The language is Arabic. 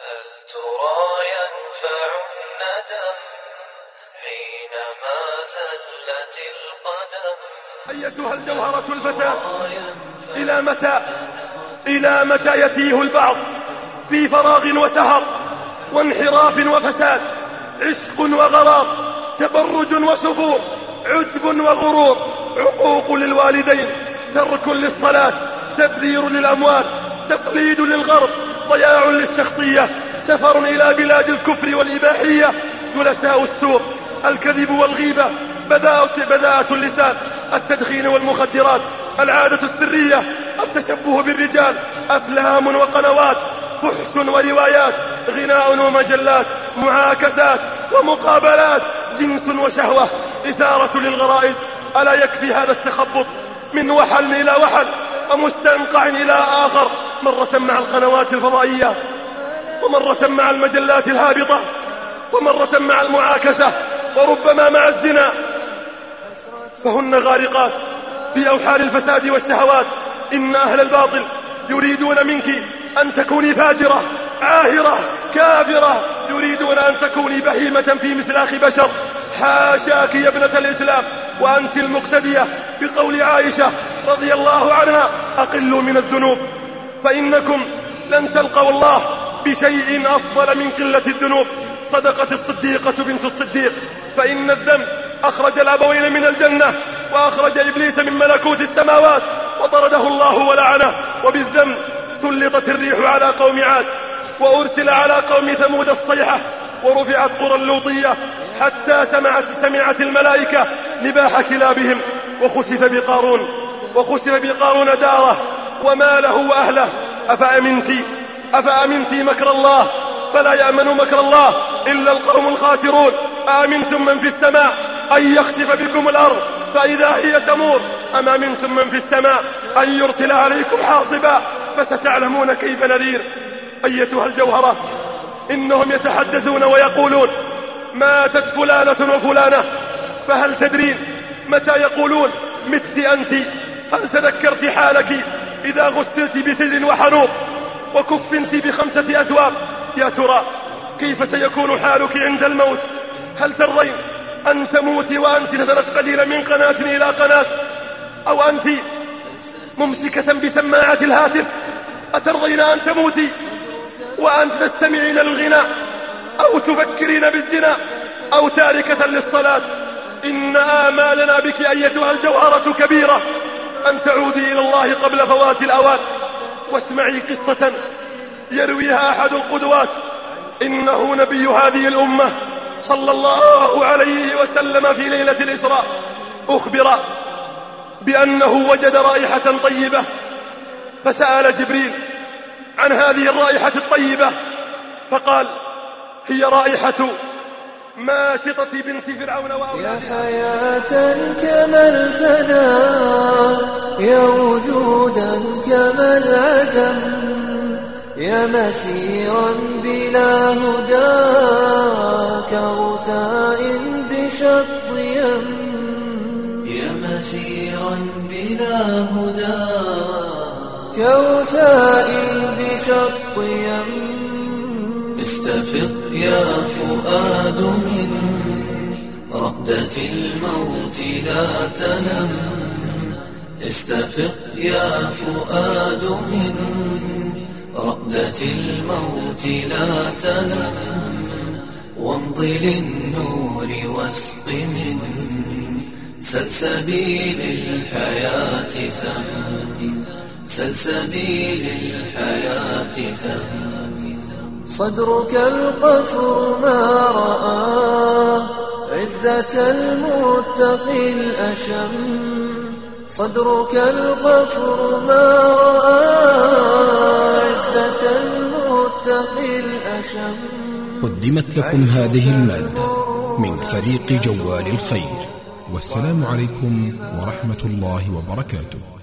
الترى ينفع الندم حينما زلت القدم. أيتها الجوهرة الفتاة. إلى متى؟ إلى متى يتيه البعض؟ في فراغ وسهر وانحراف وفساد عشق وغرام تبرج وسفور عجب وغرور عقوق للوالدين ترك للصلاة تبذير للأموال تقليد للغرب ضياع للشخصية. سفر إلى بلاد الكفر والإباحية. جلساء السوق الكذب والغيبة بذاءة اللسان التدخين والمخدرات العادة السرية التشبه بالرجال أفلام وقنوات فحش وروايات غناء ومجلات معاكسات ومقابلات جنس وشهوة إثارة للغرائز. ألا يكفي هذا التخبط؟ من وحل إلى وحل ومستنقع إلى آخر. مرة مع القنوات الفضائية ومرة مع المجلات الهابطة ومرة مع المعاكسة وربما مع الزنا. فهن غارقات في أوحال الفساد والشهوات. إن أهل الباطل يريدون منك أن تكوني فاجرة عاهرة كافرة. يريدون أن تكوني بهيمة في مسلاخ بشر. حاشاك يا ابنة الإسلام وأنت المقتدية بقول عائشة رضي الله عنها. أقلوا من الذنوب. فإنكم لن تلقوا الله بشيء أفضل من قلة الذنوب. صدقت الصديقة بنت الصديق. فإن الذنب أخرج الأبوين من الجنة وأخرج إبليس من ملكوت السماوات وطرده الله ولعنه. وبالذنب سلطت الريح على قوم عاد وأرسل على قوم ثمود الصيحة ورفعت قرى اللوطية حتى سمعت, سمعت الملائكة نباح كلابهم وخسف بقارون وخسف بقارون داره وماله وأهله. أفأمنت؟ أفأمنت مكر الله؟ فلا يأمن مكر الله إلا القوم الخاسرون. أأمنتم من في السماء أن يخسف بكم الأرض. فإذا هي تمور أم أمنتم من في السماء أن يرسل عليكم حاصبا؟ فستعلمون كيف نذير. أيتها الجوهرة. إنهم يتحدثون ويقولون ماتت فلانة وفلانة؟ فهل تدرين متى يقولون؟ مت أنت. هل تذكرت حالك؟ إذا غسلت بسجن وحنوط وكفنت بخمسة أثواب يا ترى كيف سيكون حالك عند الموت؟ هل ترضين أن تموتي وأنت تتنقلين من قناة إلى قناة؟ أو أنت ممسكة بسماعة الهاتف أترضين أن تموتي وأنت تستمعين للغناء أو تفكرين بالزنا أو تاركة للصلاة؟ إن آمالنا بك أيتها الجوهرة كبيرة. أن تعودي إلى الله قبل فوات الأوان. واسمعي قصة يرويها أحد القدوات. إنه نبي هذه الأمة صلى الله عليه وسلم في ليلة الإسراء. أخبر بأنه وجد رائحة طيبة. فسأل جبريل عن هذه الرائحة الطيبة. فقال هي رائحة ماشطة بنت فرعون يا حياة كما الفناء يا وجودا كما العدم يا مسيرا بلا هدى كغساء بشط يم. يا مسيرا بلا هدى كوثاء بشط يم. استفق يا فؤاد من رقدة الموت لا تنم. استفق يا فؤاد من رقدة الموت لا تنم. وامض للنور واسق من سلسبيل الحياة سم سلسبيل الحياة سم صدرك القفر ما رآه عزة المتقي الأشم. صدرك القفر ما رآه عزة المتقي الأشم. قدمت لكم هذه المادة من فريق جوال الخير. والسلام عليكم ورحمة الله وبركاته.